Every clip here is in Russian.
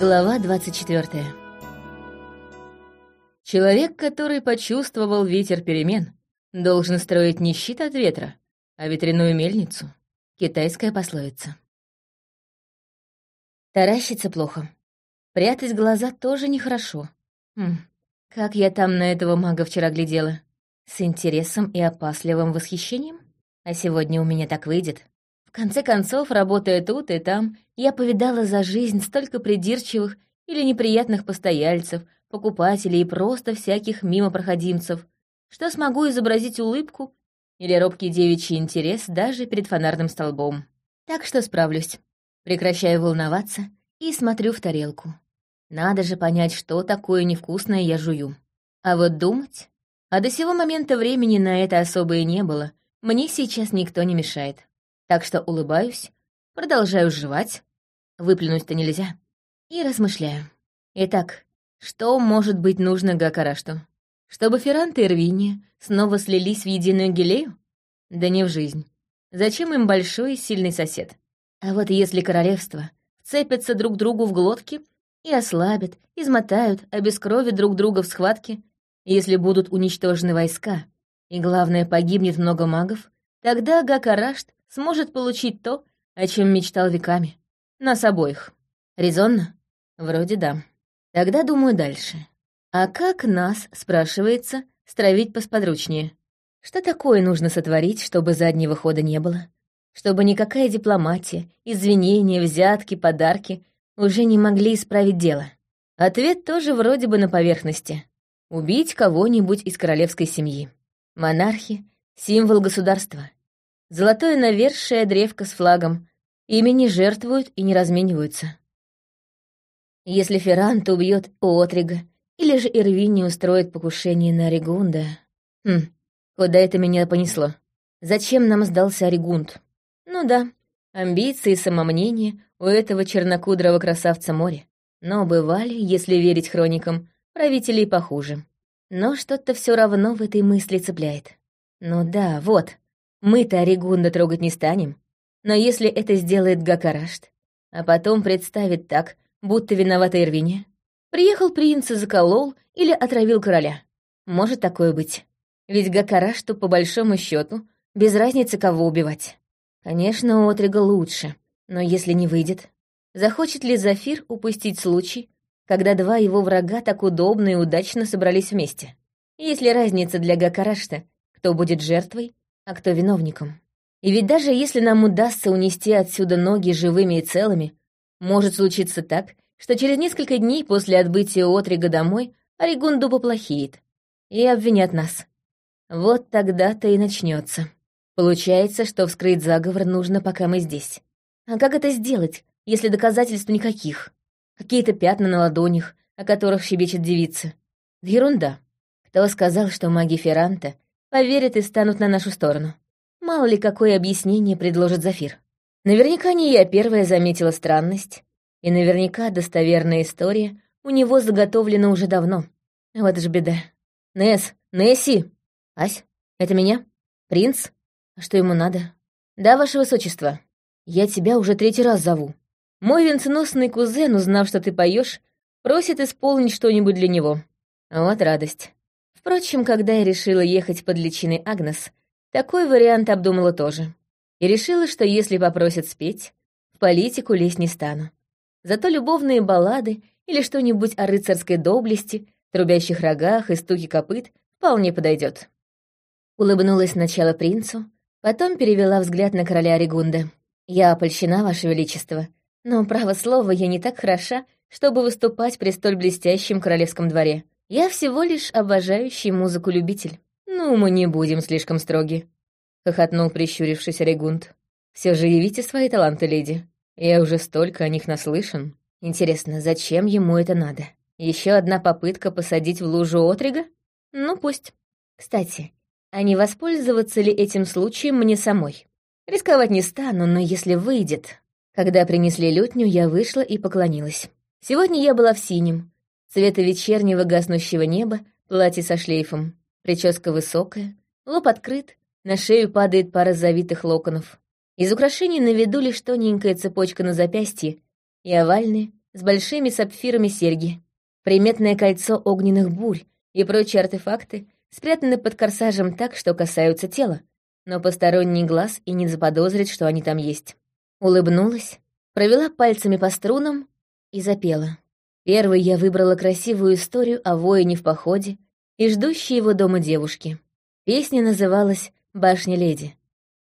Глава 24. Человек, который почувствовал ветер перемен, должен строить не щит от ветра, а ветряную мельницу. Китайская пословица. Таращиться плохо. Прятать глаза тоже нехорошо. Хм, как я там на этого мага вчера глядела. С интересом и опасливым восхищением? А сегодня у меня так выйдет. В конце концов, работая тут и там, я повидала за жизнь столько придирчивых или неприятных постояльцев, покупателей и просто всяких мимо проходимцев, что смогу изобразить улыбку или робкий девичий интерес даже перед фонарным столбом. Так что справлюсь. Прекращаю волноваться и смотрю в тарелку. Надо же понять, что такое невкусное я жую. А вот думать... А до сего момента времени на это особо и не было. Мне сейчас никто не мешает. Так что улыбаюсь, продолжаю жевать, выплюнуть-то нельзя, и размышляю. Итак, что может быть нужно Гакарашту? Чтобы Ферранта и Рвини снова слились в единую гелею? Да не в жизнь. Зачем им большой и сильный сосед? А вот если королевство вцепятся друг другу в глотки и ослабят, измотают, обескровят друг друга в схватке, если будут уничтожены войска, и, главное, погибнет много магов, тогда Гакарашт сможет получить то, о чем мечтал веками. Нас обоих. Резонно? Вроде да. Тогда думаю дальше. А как нас, спрашивается, стравить посподручнее? Что такое нужно сотворить, чтобы заднего хода не было? Чтобы никакая дипломатия, извинения, взятки, подарки уже не могли исправить дело? Ответ тоже вроде бы на поверхности. Убить кого-нибудь из королевской семьи. Монархи — символ государства. Золотое навершие древко с флагом. Ими не жертвуют и не размениваются. Если Феррант убьет Отрига, или же Ирвини устроит покушение на Ригунда... Хм, куда это меня понесло? Зачем нам сдался Ригунд? Ну да, амбиции и самомнение у этого чернокудрого красавца море. Но бывали, если верить хроникам, правителей похуже. Но что-то все равно в этой мысли цепляет. Ну да, вот, мы-то Орегунда трогать не станем. Но если это сделает Гакарашт, а потом представит так, будто виновата Ирвине, приехал принц и заколол или отравил короля. Может такое быть. Ведь Гакарашту, по большому счету, без разницы, кого убивать. Конечно, у Отрига лучше, но если не выйдет, захочет ли Зафир упустить случай, когда два его врага так удобно и удачно собрались вместе? Есть ли разница для Гакарашта, кто будет жертвой, а кто виновником. И ведь даже если нам удастся унести отсюда ноги живыми и целыми, может случиться так, что через несколько дней после отбытия Отрига домой Оригунду поплохеет и обвинят нас. Вот тогда-то и начнется. Получается, что вскрыть заговор нужно, пока мы здесь. А как это сделать, если доказательств никаких? Какие-то пятна на ладонях, о которых щебечет девица. Ерунда. Кто сказал, что маги Ферранта поверят и станут на нашу сторону. Мало ли, какое объяснение предложит Зафир. Наверняка не я первая заметила странность, и наверняка достоверная история у него заготовлена уже давно. Вот же беда. Несс, Несси! Ась, это меня? Принц? А что ему надо? Да, ваше высочество, я тебя уже третий раз зову. Мой венценосный кузен, узнав, что ты поешь, просит исполнить что-нибудь для него. Вот радость. Впрочем, когда я решила ехать под личиной Агнес, такой вариант обдумала тоже. И решила, что если попросят спеть, в политику лезть не стану. Зато любовные баллады или что-нибудь о рыцарской доблести, трубящих рогах и стуке копыт вполне подойдет. Улыбнулась сначала принцу, потом перевела взгляд на короля Орегунда. «Я опольщена, Ваше Величество, но, право слово, я не так хороша, чтобы выступать при столь блестящем королевском дворе. Я всего лишь обожающий музыку любитель. Ну, мы не будем слишком строги. Хохотнул, прищурившись Регунд. Все же явите свои таланты, леди. Я уже столько о них наслышан. Интересно, зачем ему это надо? Еще одна попытка посадить в лужу отрига? Ну, пусть. Кстати, а не воспользоваться ли этим случаем мне самой? Рисковать не стану, но если выйдет... Когда принесли лютню, я вышла и поклонилась. Сегодня я была в синем, цвета вечернего гаснущего неба, платье со шлейфом, прическа высокая, лоб открыт, на шею падает пара завитых локонов. Из украшений на виду лишь тоненькая цепочка на запястье и овальные, с большими сапфирами серьги, приметное кольцо огненных бурь и прочие артефакты спрятаны под корсажем так, что касаются тела, но посторонний глаз и не заподозрит, что они там есть. Улыбнулась, провела пальцами по струнам и запела. Первой я выбрала красивую историю о воине в походе и ждущей его дома девушки. Песня называлась «Башня леди»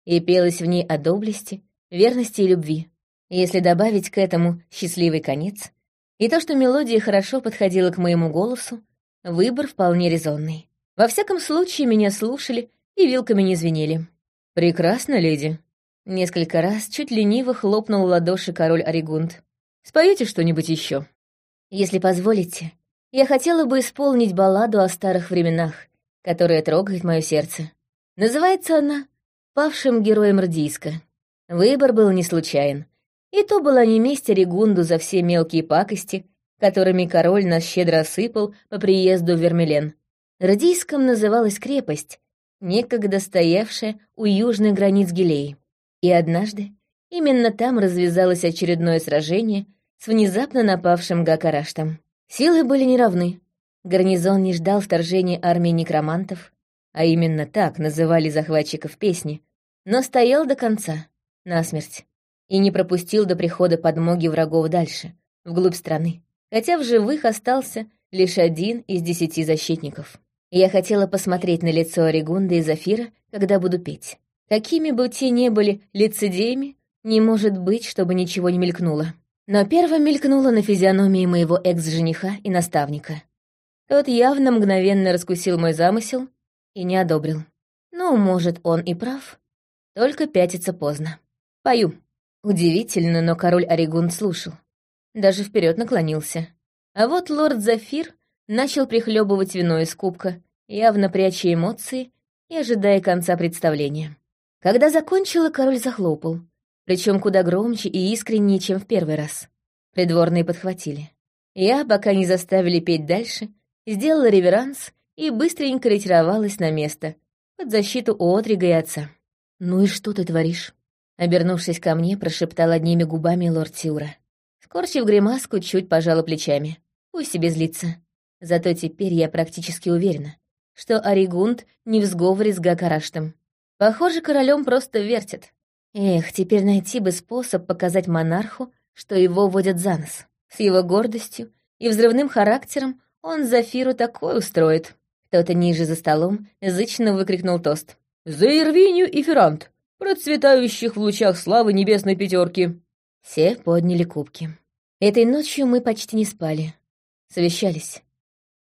и пелась в ней о доблести, верности и любви. Если добавить к этому счастливый конец и то, что мелодия хорошо подходила к моему голосу, выбор вполне резонный. Во всяком случае, меня слушали и вилками не звенели. «Прекрасно, леди». Несколько раз чуть лениво хлопнул ладоши король Оригунд. «Споете что-нибудь еще? «Если позволите, я хотела бы исполнить балладу о старых временах, которая трогает мое сердце. Называется она «Павшим героем Рдийска». Выбор был не случайен. И то была не месть Регунду за все мелкие пакости, которыми король нас щедро осыпал по приезду в Вермелен. Радийском называлась крепость, некогда стоявшая у южных границ Гилеи. И однажды именно там развязалось очередное сражение с внезапно напавшим Гакараштом. Силы были неравны. Гарнизон не ждал вторжения армии некромантов, а именно так называли захватчиков песни, но стоял до конца, насмерть, и не пропустил до прихода подмоги врагов дальше, вглубь страны, хотя в живых остался лишь один из десяти защитников. Я хотела посмотреть на лицо Оригунда и Зафира, когда буду петь. Какими бы те ни были лицедеями, не может быть, чтобы ничего не мелькнуло. Но первым мелькнуло на физиономии моего экс-жениха и наставника. Тот явно мгновенно раскусил мой замысел и не одобрил. Ну, может, он и прав, только пятиться поздно. Пою. Удивительно, но король Оригун слушал. Даже вперед наклонился. А вот лорд Зафир начал прихлебывать вино из кубка, явно пряча эмоции и ожидая конца представления. Когда закончила, король захлопал, причем куда громче и искреннее, чем в первый раз. Придворные подхватили. Я, пока не заставили петь дальше, сделала реверанс и быстренько ретировалась на место, под защиту Отрига и отца. «Ну и что ты творишь?» Обернувшись ко мне, прошептал одними губами лорд Тиура. Скорчив гримаску, чуть пожала плечами. Пусть себе злится. Зато теперь я практически уверена, что Оригунд не в сговоре с Гакараштом. Похоже, королем просто вертят. Эх, теперь найти бы способ показать монарху, что его водят за нос. С его гордостью и взрывным характером он Зафиру такое устроит. Кто-то ниже за столом зычно выкрикнул тост. «За Ирвинию и Феррант, процветающих в лучах славы небесной пятерки!» Все подняли кубки. Этой ночью мы почти не спали. Совещались.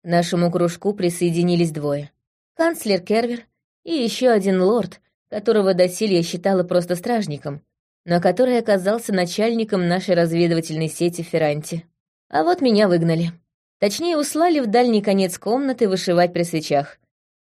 К нашему кружку присоединились двое. Канцлер Кервер и еще один лорд, которого доселе я считала просто стражником, но который оказался начальником нашей разведывательной сети в Ферранте. А вот меня выгнали. Точнее, услали в дальний конец комнаты вышивать при свечах,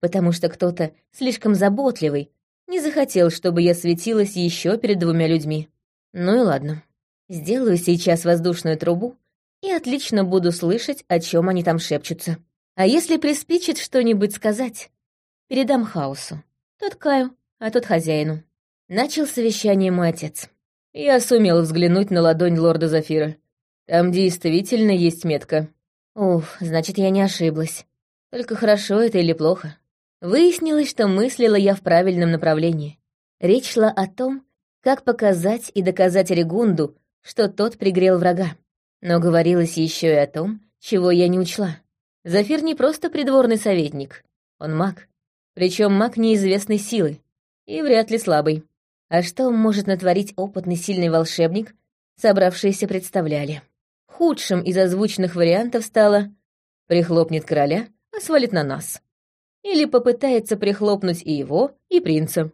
потому что кто-то слишком заботливый не захотел, чтобы я светилась еще перед двумя людьми. Ну и ладно. Сделаю сейчас воздушную трубу и отлично буду слышать, о чем они там шепчутся. А если приспичит что-нибудь сказать, передам хаосу. Тот Каю, а тот хозяину. Начал совещание мой отец. Я сумел взглянуть на ладонь лорда Зафира. Там действительно есть метка. Уф, значит, я не ошиблась. Только хорошо это или плохо. Выяснилось, что мыслила я в правильном направлении. Речь шла о том, как показать и доказать Регунду, что тот пригрел врага. Но говорилось еще и о том, чего я не учла. Зафир не просто придворный советник, он маг. Причем маг неизвестной силы. И вряд ли слабый. А что может натворить опытный сильный волшебник, собравшиеся представляли. Худшим из озвученных вариантов стало «прихлопнет короля, а свалит на нас» или попытается прихлопнуть и его, и принца.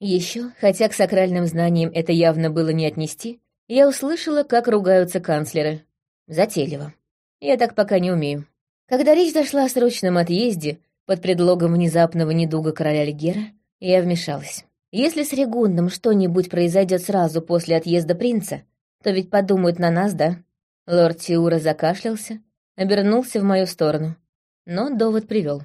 Еще, хотя к сакральным знаниям это явно было не отнести, я услышала, как ругаются канцлеры. Затейливо. Я так пока не умею. Когда речь зашла о срочном отъезде, под предлогом внезапного недуга короля Легера, я вмешалась. Если с Регундом что-нибудь произойдет сразу после отъезда принца, то ведь подумают на нас, да? Лорд Тиура закашлялся, обернулся в мою сторону, но довод привел.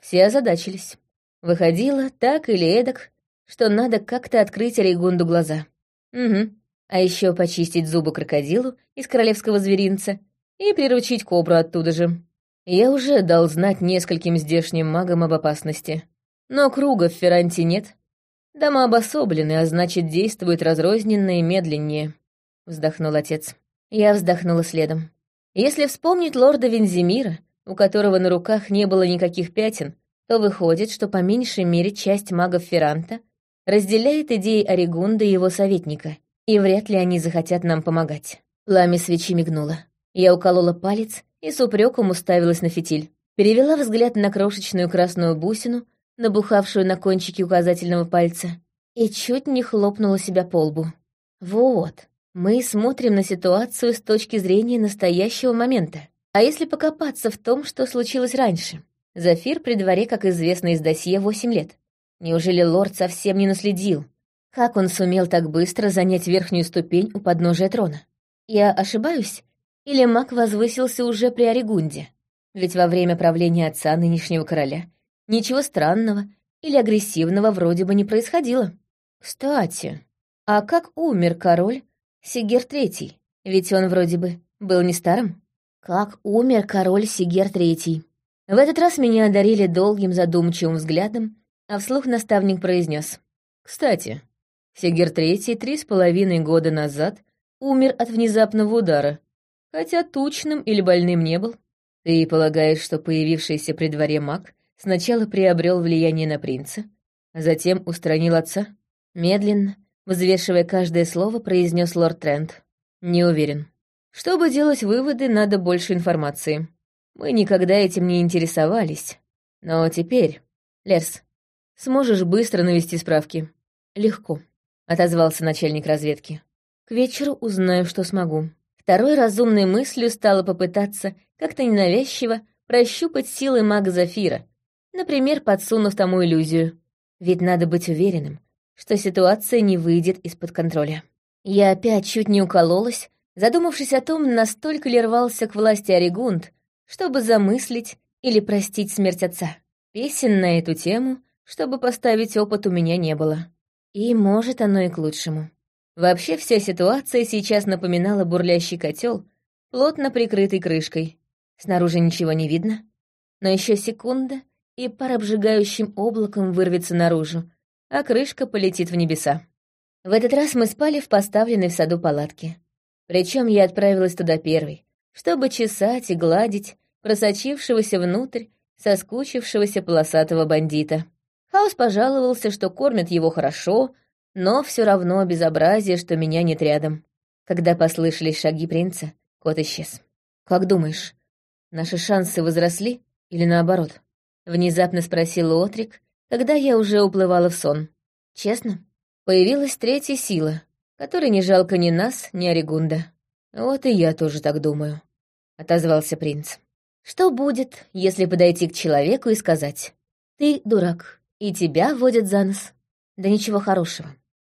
Все озадачились. Выходило так или эдак, что надо как-то открыть Рейгунду глаза. Угу. А еще почистить зубы крокодилу из королевского зверинца и приручить кобру оттуда же. Я уже дал знать нескольким здешним магам об опасности. Но круга в Ферранте нет. Дома обособлены, а значит, действуют разрозненно и медленнее. Вздохнул отец. Я вздохнула следом. Если вспомнить лорда Вензимира, у которого на руках не было никаких пятен, то выходит, что по меньшей мере часть магов Ферранта разделяет идеи Оригунда и его советника, и вряд ли они захотят нам помогать. Пламя свечи мигнуло. Я уколола палец и с упреком уставилась на фитиль. Перевела взгляд на крошечную красную бусину, набухавшую на кончике указательного пальца, и чуть не хлопнула себя по лбу. Вот, мы смотрим на ситуацию с точки зрения настоящего момента. А если покопаться в том, что случилось раньше? Зафир при дворе, как известно из досье, восемь лет. Неужели лорд совсем не наследил? Как он сумел так быстро занять верхнюю ступень у подножия трона? Я ошибаюсь? Или маг возвысился уже при Оригунде? Ведь во время правления отца нынешнего короля ничего странного или агрессивного вроде бы не происходило. Кстати, а как умер король Сигер Третий? Ведь он вроде бы был не старым. Как умер король Сигер Третий? В этот раз меня одарили долгим задумчивым взглядом, а вслух наставник произнес. «Кстати, Сигер Третий три с половиной года назад умер от внезапного удара, хотя тучным или больным не был. Ты полагаешь, что появившийся при дворе маг сначала приобрел влияние на принца, а затем устранил отца?» Медленно, взвешивая каждое слово, произнес лорд Трент. «Не уверен. Чтобы делать выводы, надо больше информации. Мы никогда этим не интересовались. Но теперь, Лерс, Сможешь быстро навести справки?» «Легко», — отозвался начальник разведки. «К вечеру узнаю, что смогу». Второй разумной мыслью стало попытаться как-то ненавязчиво прощупать силы мага Зафира, например, подсунув тому иллюзию. Ведь надо быть уверенным, что ситуация не выйдет из-под контроля. Я опять чуть не укололась, задумавшись о том, настолько ли рвался к власти Оригунд, чтобы замыслить или простить смерть отца. Песен на эту тему чтобы поставить опыт у меня не было. И, может, оно и к лучшему. Вообще вся ситуация сейчас напоминала бурлящий котел, плотно прикрытый крышкой. Снаружи ничего не видно, но еще секунда, и пар обжигающим облаком вырвется наружу, а крышка полетит в небеса. В этот раз мы спали в поставленной в саду палатке. Причем я отправилась туда первой, чтобы чесать и гладить просочившегося внутрь соскучившегося полосатого бандита. Хаус пожаловался, что кормят его хорошо, но все равно безобразие, что меня нет рядом. Когда послышались шаги принца, кот исчез. «Как думаешь, наши шансы возросли или наоборот?» — внезапно спросил Отрик, когда я уже уплывала в сон. «Честно, появилась третья сила, которой не жалко ни нас, ни Оригунда. Вот и я тоже так думаю», — отозвался принц. «Что будет, если подойти к человеку и сказать, «Ты дурак, и тебя водят за нос. Да ничего хорошего.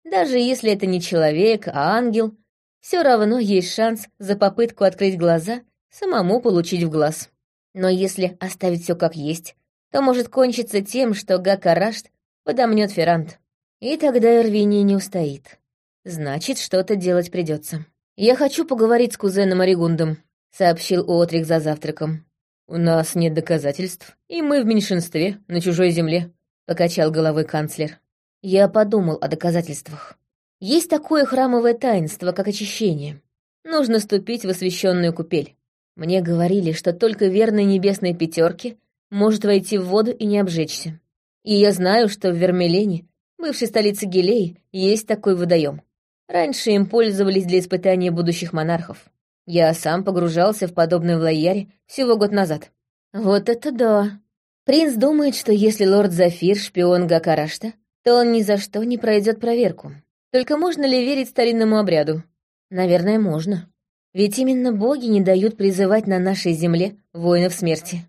Даже если это не человек, а ангел, все равно есть шанс за попытку открыть глаза самому получить в глаз. Но если оставить все как есть, то может кончиться тем, что Гакарашт подомнет Феррант. И тогда Эрвини не устоит. Значит, что-то делать придется. «Я хочу поговорить с кузеном Оригундом», — сообщил Отрик за завтраком. «У нас нет доказательств, и мы в меньшинстве, на чужой земле. — покачал головой канцлер. Я подумал о доказательствах. Есть такое храмовое таинство, как очищение. Нужно ступить в освященную купель. Мне говорили, что только верной небесной пятерки может войти в воду и не обжечься. И я знаю, что в Вермелене, бывшей столице Гилей, есть такой водоем. Раньше им пользовались для испытания будущих монархов. Я сам погружался в подобное в всего год назад. Вот это да! Принц думает, что если лорд Зафир — шпион Гакарашта, то он ни за что не пройдет проверку. Только можно ли верить старинному обряду? Наверное, можно. Ведь именно боги не дают призывать на нашей земле воинов смерти.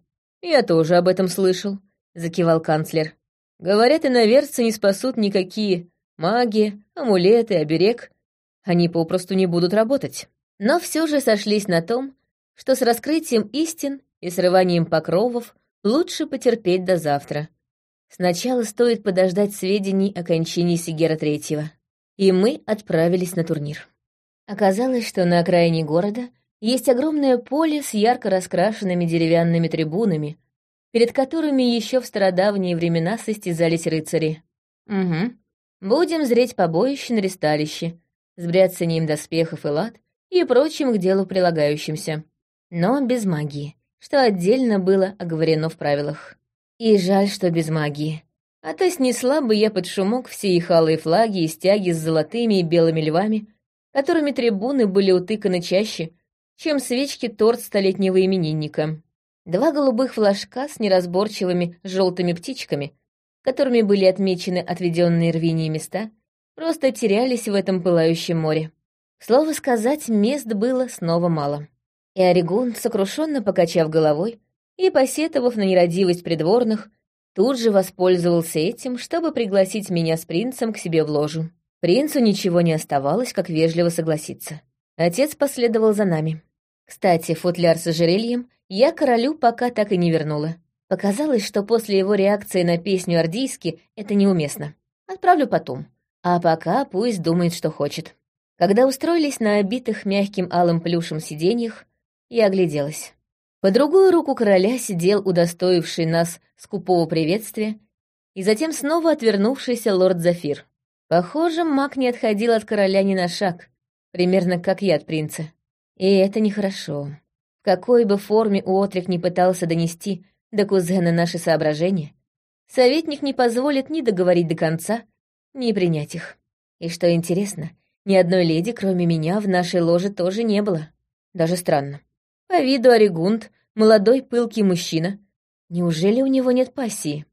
Я тоже об этом слышал, закивал канцлер. Говорят, иноверцы не спасут никакие маги, амулеты, оберег. Они попросту не будут работать. Но все же сошлись на том, что с раскрытием истин и срыванием покровов Лучше потерпеть до завтра. Сначала стоит подождать сведений о кончине Сигера Третьего. И мы отправились на турнир. Оказалось, что на окраине города есть огромное поле с ярко раскрашенными деревянными трибунами, перед которыми еще в стародавние времена состязались рыцари. Угу. Будем зреть побоище на ресталище, с бряцанием доспехов и лад и прочим к делу прилагающимся. Но без магии, что отдельно было оговорено в правилах. И жаль, что без магии. А то снесла бы я под шумок все их алые флаги и стяги с золотыми и белыми львами, которыми трибуны были утыканы чаще, чем свечки торт столетнего именинника. Два голубых флажка с неразборчивыми желтыми птичками, которыми были отмечены отведенные рвения места, просто терялись в этом пылающем море. Слово сказать, мест было снова мало. И Орегун, сокрушенно покачав головой и посетовав на нерадивость придворных, тут же воспользовался этим, чтобы пригласить меня с принцем к себе в ложу. Принцу ничего не оставалось, как вежливо согласиться. Отец последовал за нами. Кстати, футляр с ожерельем я королю пока так и не вернула. Показалось, что после его реакции на песню Ордийски это неуместно. Отправлю потом. А пока пусть думает, что хочет. Когда устроились на обитых мягким алым плюшем сиденьях, я огляделась. По другую руку короля сидел удостоивший нас скупого приветствия и затем снова отвернувшийся лорд Зафир. Похоже, маг не отходил от короля ни на шаг, примерно как я от принца. И это нехорошо. В какой бы форме Уотрик не пытался донести до кузена наши соображения, советник не позволит ни договорить до конца, ни принять их. И что интересно, ни одной леди, кроме меня, в нашей ложе тоже не было. Даже странно. По виду Оригунд, молодой пылкий мужчина. Неужели у него нет пассии?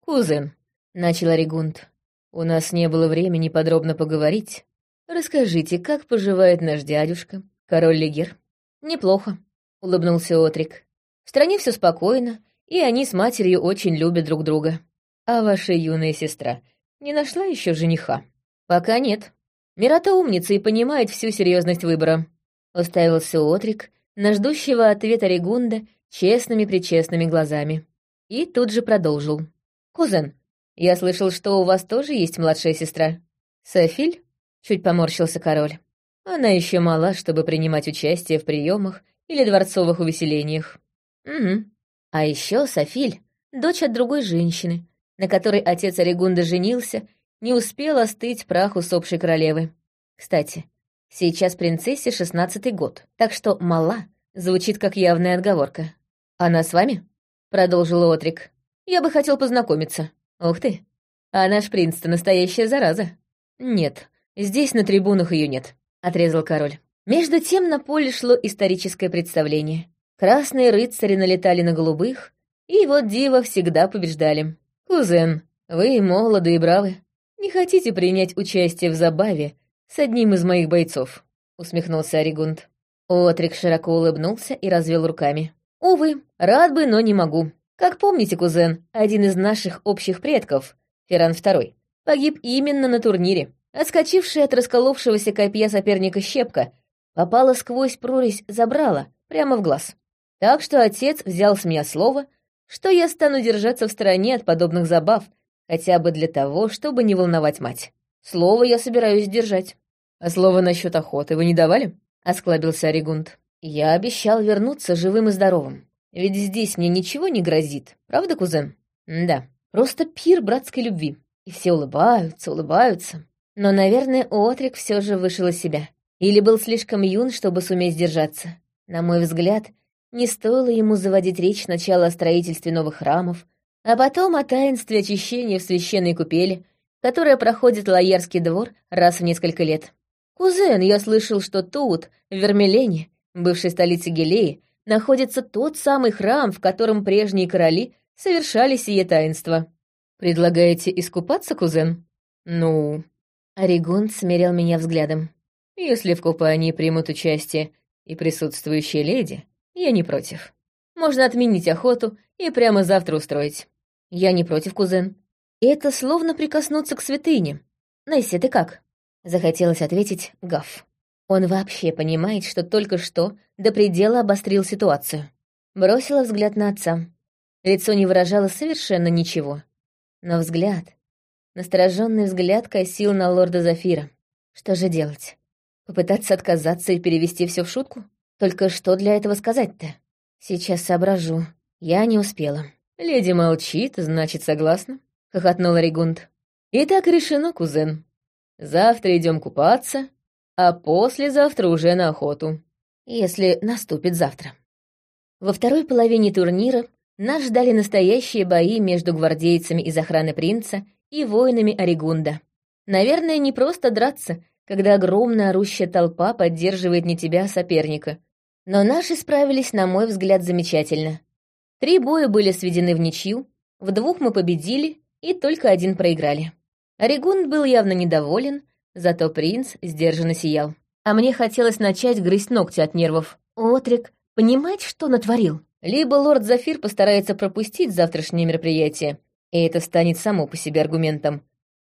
«Кузен», — начал Оригунд, у нас не было времени подробно поговорить. Расскажите, как поживает наш дядюшка, король Легер? Неплохо, улыбнулся Отрик. В стране все спокойно, и они с матерью очень любят друг друга. А ваша юная сестра не нашла еще жениха? Пока нет. Мирата умница и понимает всю серьезность выбора. Уставился Отрик на ждущего ответа Регунда честными-причестными глазами. И тут же продолжил. «Кузен, я слышал, что у вас тоже есть младшая сестра. Софиль? Чуть поморщился король. Она еще мала, чтобы принимать участие в приемах или дворцовых увеселениях. Угу. А еще Софиль, дочь от другой женщины, на которой отец Орегунда женился, не успел остыть прах усопшей королевы. Кстати, сейчас принцессе шестнадцатый год, так что «мала» звучит как явная отговорка. «Она с вами?» — продолжил Отрик. «Я бы хотел познакомиться». «Ух ты! А наш принц-то настоящая зараза!» «Нет, здесь на трибунах ее нет», — отрезал король. Между тем на поле шло историческое представление. Красные рыцари налетали на голубых, и вот дива всегда побеждали. «Кузен, вы молоды и бравы. Не хотите принять участие в забаве с одним из моих бойцов?» — усмехнулся Оригунд. Отрик широко улыбнулся и развел руками. «Увы, рад бы, но не могу. Как помните, кузен, один из наших общих предков, Ферран II, погиб именно на турнире. Отскочившая от расколовшегося копья соперника щепка попала сквозь прорезь забрала, прямо в глаз. Так что отец взял с меня слово, что я стану держаться в стороне от подобных забав, хотя бы для того, чтобы не волновать мать. Слово я собираюсь держать. А слово насчет охоты вы не давали? Осклабился Оригунд. Я обещал вернуться живым и здоровым. Ведь здесь мне ничего не грозит, правда, кузен? да, просто пир братской любви. И все улыбаются, улыбаются. Но, наверное, Отрик все же вышел из себя. Или был слишком юн, чтобы суметь сдержаться. На мой взгляд, не стоило ему заводить речь сначала о строительстве новых храмов, а потом о таинстве очищения в священной купели, которая проходит Лоярский двор раз в несколько лет. «Кузен, я слышал, что тут, в Вермелене, бывшей столице Гелеи, находится тот самый храм, в котором прежние короли совершали сие таинство. Предлагаете искупаться, кузен? Ну... Оригон смирил меня взглядом. Если в купании примут участие и присутствующие леди, я не против. Можно отменить охоту и прямо завтра устроить. Я не против, кузен. Это словно прикоснуться к святыне. Несси, ты как? Захотелось ответить Гав. Он вообще понимает, что только что до предела обострил ситуацию. Бросила взгляд на отца. Лицо не выражало совершенно ничего. Но взгляд, настороженный взгляд косил на лорда Зафира. Что же делать? Попытаться отказаться и перевести все в шутку? Только что для этого сказать-то? Сейчас соображу. Я не успела. «Леди молчит, значит, согласна?» — хохотнула Регунд. «Итак решено, кузен. Завтра идем купаться, а послезавтра уже на охоту. Если наступит завтра». Во второй половине турнира нас ждали настоящие бои между гвардейцами из охраны принца и воинами Орегунда. Наверное, не просто драться, когда огромная орущая толпа поддерживает не тебя, а соперника. Но наши справились, на мой взгляд, замечательно. Три боя были сведены в ничью, в двух мы победили и только один проиграли. Орегунд был явно недоволен, зато принц сдержанно сиял. А мне хотелось начать грызть ногти от нервов. Отрик, понимать, что натворил? Либо лорд Зафир постарается пропустить завтрашнее мероприятие, и это станет само по себе аргументом,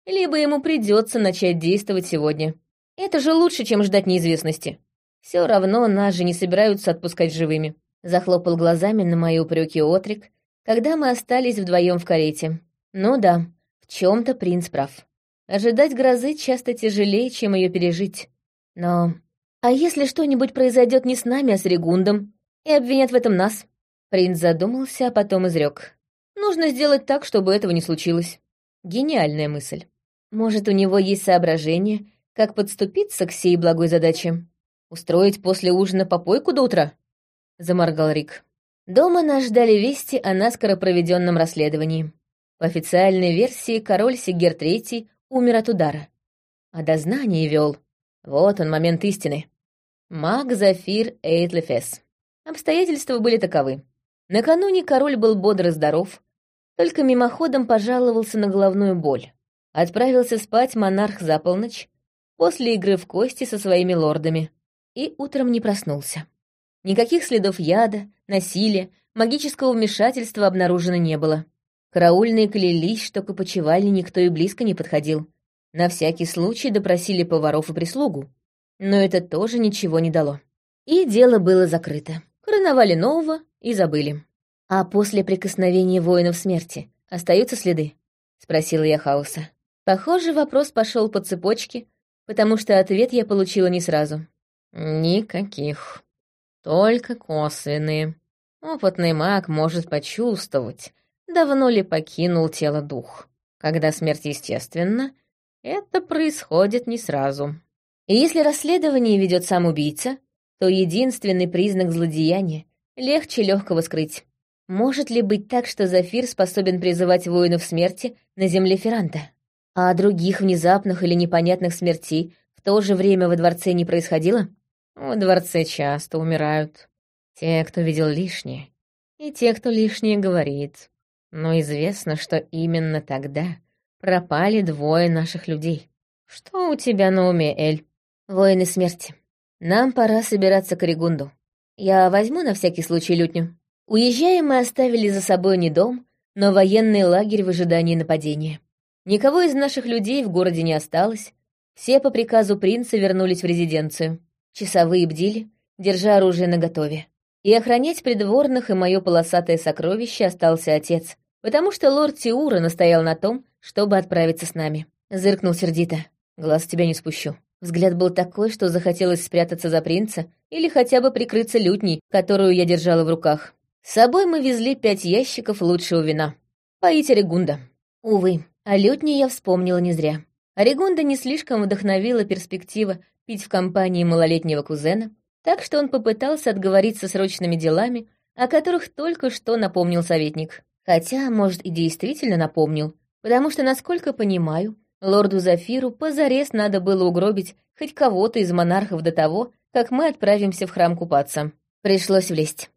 либо ему придется начать действовать сегодня. Это же лучше, чем ждать неизвестности. Все равно нас же не собираются отпускать живыми. Захлопал глазами на мои упреки Отрик, когда мы остались вдвоем в карете. Ну да, в чем-то принц прав. Ожидать грозы часто тяжелее, чем ее пережить. Но... А если что-нибудь произойдет не с нами, а с Регундом, и обвинят в этом нас? Принц задумался, а потом изрек. Нужно сделать так, чтобы этого не случилось. Гениальная мысль. Может, у него есть соображение, как подступиться к сей благой задаче? Устроить после ужина попойку до утра? заморгал Рик. Дома нас ждали вести о наскоро проведенном расследовании. По официальной версии, король Сигер III умер от удара. А дознание вел. Вот он, момент истины. Маг Зафир Эйтлефес. Обстоятельства были таковы. Накануне король был бодр и здоров, только мимоходом пожаловался на головную боль. Отправился спать монарх за полночь, после игры в кости со своими лордами, и утром не проснулся. Никаких следов яда, насилия, магического вмешательства обнаружено не было. Караульные клялись, что к опочивальне никто и близко не подходил. На всякий случай допросили поваров и прислугу. Но это тоже ничего не дало. И дело было закрыто. Короновали нового и забыли. «А после прикосновения воинов смерти остаются следы?» — спросила я Хауса. Похоже, вопрос пошел по цепочке, потому что ответ я получила не сразу. «Никаких», только косвенные. Опытный маг может почувствовать, давно ли покинул тело дух. Когда смерть естественна, это происходит не сразу. И если расследование ведет сам убийца, то единственный признак злодеяния легче легкого скрыть. Может ли быть так, что Зафир способен призывать воинов смерти на земле Ферранта? А других внезапных или непонятных смертей в то же время во дворце не происходило? В дворце часто умирают те, кто видел лишнее, и те, кто лишнее говорит. Но известно, что именно тогда пропали двое наших людей. Что у тебя на уме, Эль? Воины смерти. Нам пора собираться к Регунду. Я возьму на всякий случай лютню. Уезжая, мы оставили за собой не дом, но военный лагерь в ожидании нападения. Никого из наших людей в городе не осталось. Все по приказу принца вернулись в резиденцию. Часовые бдили, держа оружие наготове. И охранять придворных и мое полосатое сокровище остался отец, потому что лорд Тиура настоял на том, чтобы отправиться с нами. Зыркнул сердито. Глаз тебя не спущу. Взгляд был такой, что захотелось спрятаться за принца или хотя бы прикрыться лютней, которую я держала в руках. С собой мы везли пять ящиков лучшего вина. Поить Орегунда. Увы, о лютне я вспомнила не зря. Орегунда не слишком вдохновила перспектива пить в компании малолетнего кузена, так что он попытался отговориться срочными делами, о которых только что напомнил советник. Хотя, может, и действительно напомнил, потому что, насколько понимаю, лорду Зафиру позарез надо было угробить хоть кого-то из монархов до того, как мы отправимся в храм купаться. Пришлось влезть.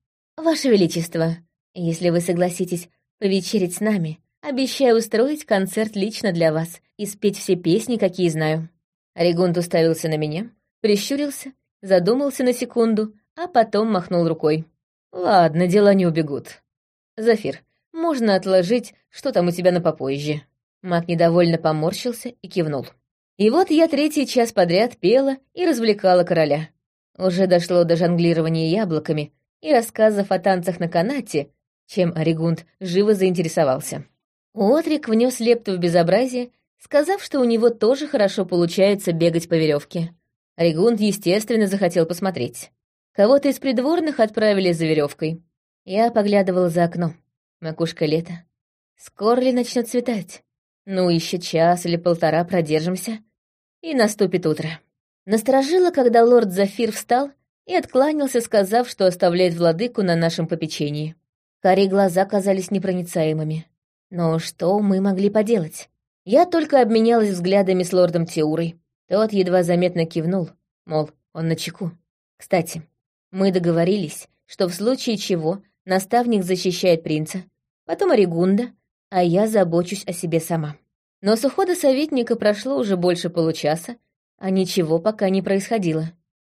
«Ваше Величество, если вы согласитесь повечерить с нами, обещаю устроить концерт лично для вас и спеть все песни, какие знаю». Регунт уставился на меня, прищурился, задумался на секунду, а потом махнул рукой. «Ладно, дела не убегут. Зафир, можно отложить, что там у тебя на попозже». Маг недовольно поморщился и кивнул. И вот я третий час подряд пела и развлекала короля. Уже дошло до жонглирования яблоками и рассказов о танцах на канате, чем Оригунд живо заинтересовался. Отрик внес лепту в безобразие сказав, что у него тоже хорошо получается бегать по веревке. Ригунд, естественно, захотел посмотреть. Кого-то из придворных отправили за веревкой. Я поглядывала за окно. Макушка лета. Скоро ли начнет цветать? Ну, еще час или полтора продержимся, и наступит утро. Насторожило, когда лорд Зафир встал и откланялся, сказав, что оставляет владыку на нашем попечении. Карие глаза казались непроницаемыми. Но что мы могли поделать? Я только обменялась взглядами с лордом Теурой. Тот едва заметно кивнул, мол, он на чеку. Кстати, мы договорились, что в случае чего наставник защищает принца, потом Оригунда, а я забочусь о себе сама. Но с ухода советника прошло уже больше получаса, а ничего пока не происходило.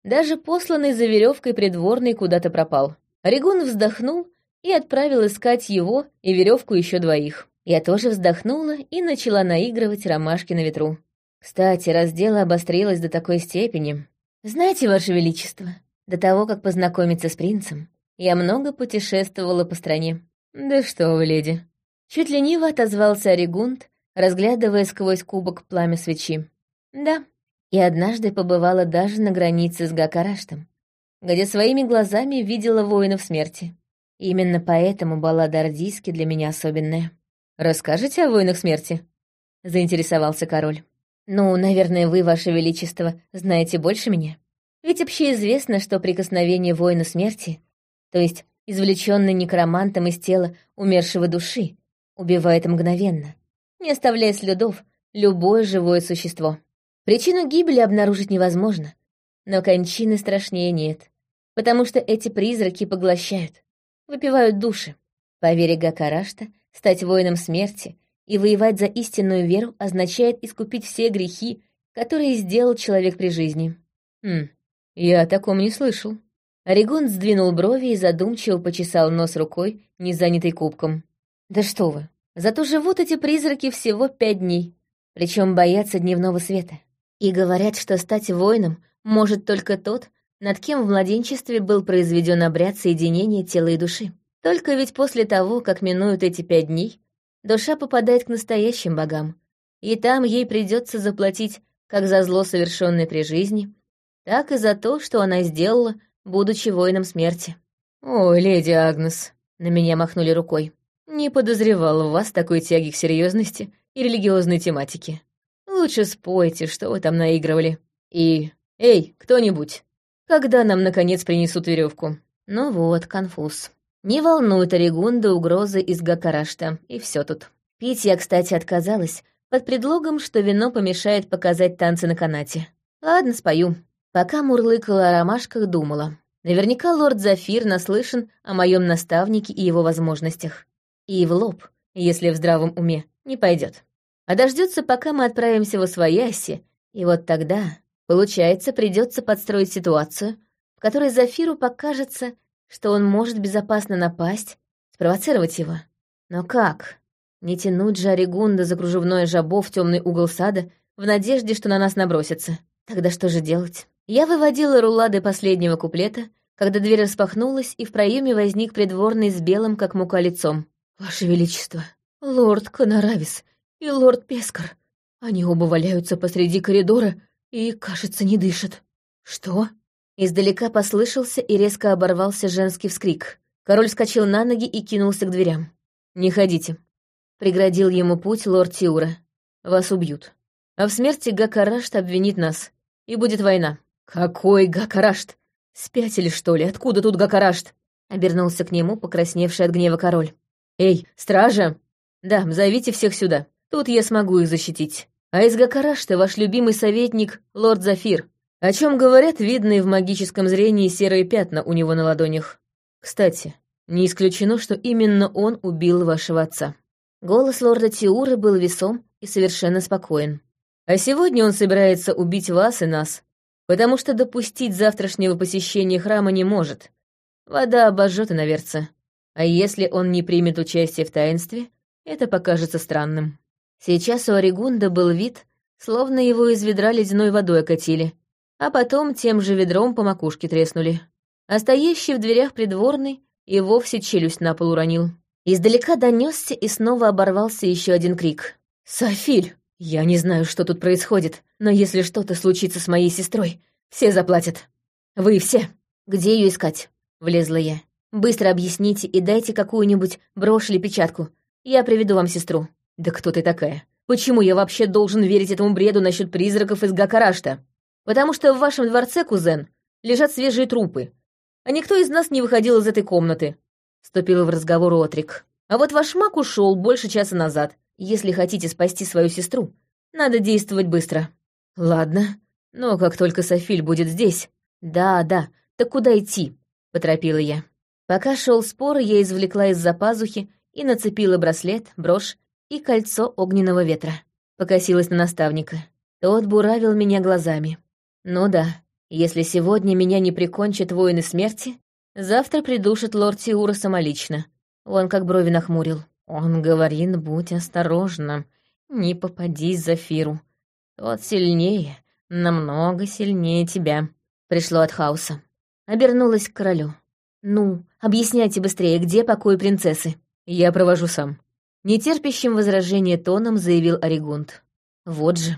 Даже посланный за веревкой придворный куда-то пропал. Ригун вздохнул и отправил искать его и веревку еще двоих. Я тоже вздохнула и начала наигрывать ромашки на ветру. Кстати, раз дело обострилось до такой степени. Знаете, Ваше Величество, до того, как познакомиться с принцем, я много путешествовала по стране. Да что вы, леди. Чуть лениво отозвался Оригунд, разглядывая сквозь кубок пламя свечи. Да, и однажды побывала даже на границе с Гакараштом, где своими глазами видела воинов смерти. Именно поэтому баллада Ордийски для меня особенная. «Расскажете о воинах смерти?» — заинтересовался король. «Ну, наверное, вы, ваше величество, знаете больше меня. Ведь общеизвестно, что прикосновение воина смерти, то есть извлеченный некромантом из тела умершего души, убивает мгновенно, не оставляя следов, любое живое существо. Причину гибели обнаружить невозможно, но кончины страшнее нет, потому что эти призраки поглощают, выпивают души. По вере Гакарашта, Стать воином смерти и воевать за истинную веру означает искупить все грехи, которые сделал человек при жизни. Хм, я о таком не слышал. Орегон сдвинул брови и задумчиво почесал нос рукой, не занятой кубком. Да что вы, зато живут эти призраки всего пять дней, причем боятся дневного света. И говорят, что стать воином может только тот, над кем в младенчестве был произведен обряд соединения тела и души. Только ведь после того, как минуют эти пять дней, душа попадает к настоящим богам, и там ей придется заплатить как за зло, совершенное при жизни, так и за то, что она сделала, будучи воином смерти. «Ой, леди Агнес», — на меня махнули рукой, «не подозревала в вас такой тяги к серьезности и религиозной тематике. Лучше спойте, что вы там наигрывали. И, эй, кто-нибудь, когда нам, наконец, принесут веревку? Ну вот, конфуз. Не волнует Орегунда угрозы из Гакарашта, и все тут. Пить я, кстати, отказалась, под предлогом, что вино помешает показать танцы на канате. Ладно, спою. Пока мурлыкала о ромашках, думала. Наверняка лорд Зафир наслышан о моем наставнике и его возможностях. И в лоб, если в здравом уме, не пойдет. А дождется, пока мы отправимся в Освояси, и вот тогда, получается, придется подстроить ситуацию, в которой Зафиру покажется, что он может безопасно напасть, спровоцировать его. Но как? Не тянуть же Орегунда за кружевное жабо в темный угол сада в надежде, что на нас набросится. Тогда что же делать? Я выводила рулады последнего куплета, когда дверь распахнулась, и в проеме возник придворный с белым, как мука, лицом. «Ваше Величество, лорд Коноравис и лорд Пескар. Они оба валяются посреди коридора и, кажется, не дышат. Что?» Издалека послышался и резко оборвался женский вскрик. Король вскочил на ноги и кинулся к дверям. «Не ходите», — преградил ему путь лорд Тиура. «Вас убьют. А в смерти Гакарашт обвинит нас, и будет война». «Какой Гакарашт? Спятили, что ли? Откуда тут Гакарашт?» — обернулся к нему, покрасневший от гнева король. «Эй, стража! Да, зовите всех сюда. Тут я смогу их защитить. А из Гакарашта ваш любимый советник, лорд Зафир. О чем говорят видные в магическом зрении серые пятна у него на ладонях. Кстати, не исключено, что именно он убил вашего отца. Голос лорда Тиуры был весом и совершенно спокоен. А сегодня он собирается убить вас и нас, потому что допустить завтрашнего посещения храма не может. Вода обожжет иноверца. А если он не примет участие в таинстве, это покажется странным. Сейчас у Оригунда был вид, словно его из ведра ледяной водой окатили, а потом тем же ведром по макушке треснули. А стоящий в дверях придворный и вовсе челюсть на пол уронил. Издалека донесся и снова оборвался еще один крик. «Софиль! Я не знаю, что тут происходит, но если что-то случится с моей сестрой, Все заплатят. Вы все. Где ее искать? Влезла я. Быстро объясните и дайте какую-нибудь брошь или печатку. Я приведу вам сестру. Да кто ты такая? Почему я вообще должен верить этому бреду насчет призраков из Гакарашта? Потому что в вашем дворце, кузен, лежат свежие трупы. А никто из нас не выходил из этой комнаты. Вступил в разговор Отрик. А вот ваш маг ушел больше часа назад. Если хотите спасти свою сестру, надо действовать быстро. Ладно, но как только Софиль будет здесь... Да, да, так куда идти? Поторопила я. Пока шел спор, я извлекла из-за пазухи и нацепила браслет, брошь и кольцо огненного ветра. Покосилась на наставника. Тот буравил меня глазами. Ну да, если сегодня меня не прикончат воины смерти, завтра придушит лорд Тиура самолично. Он как брови нахмурил. Он говорит, будь осторожна, не попадись Зафиру. Тот сильнее, намного сильнее тебя. Пришло от хаоса. Обернулась к королю. «Ну, объясняйте быстрее, где покой принцессы?» «Я провожу сам», — нетерпящим возражения тоном заявил Оригунд. «Вот же,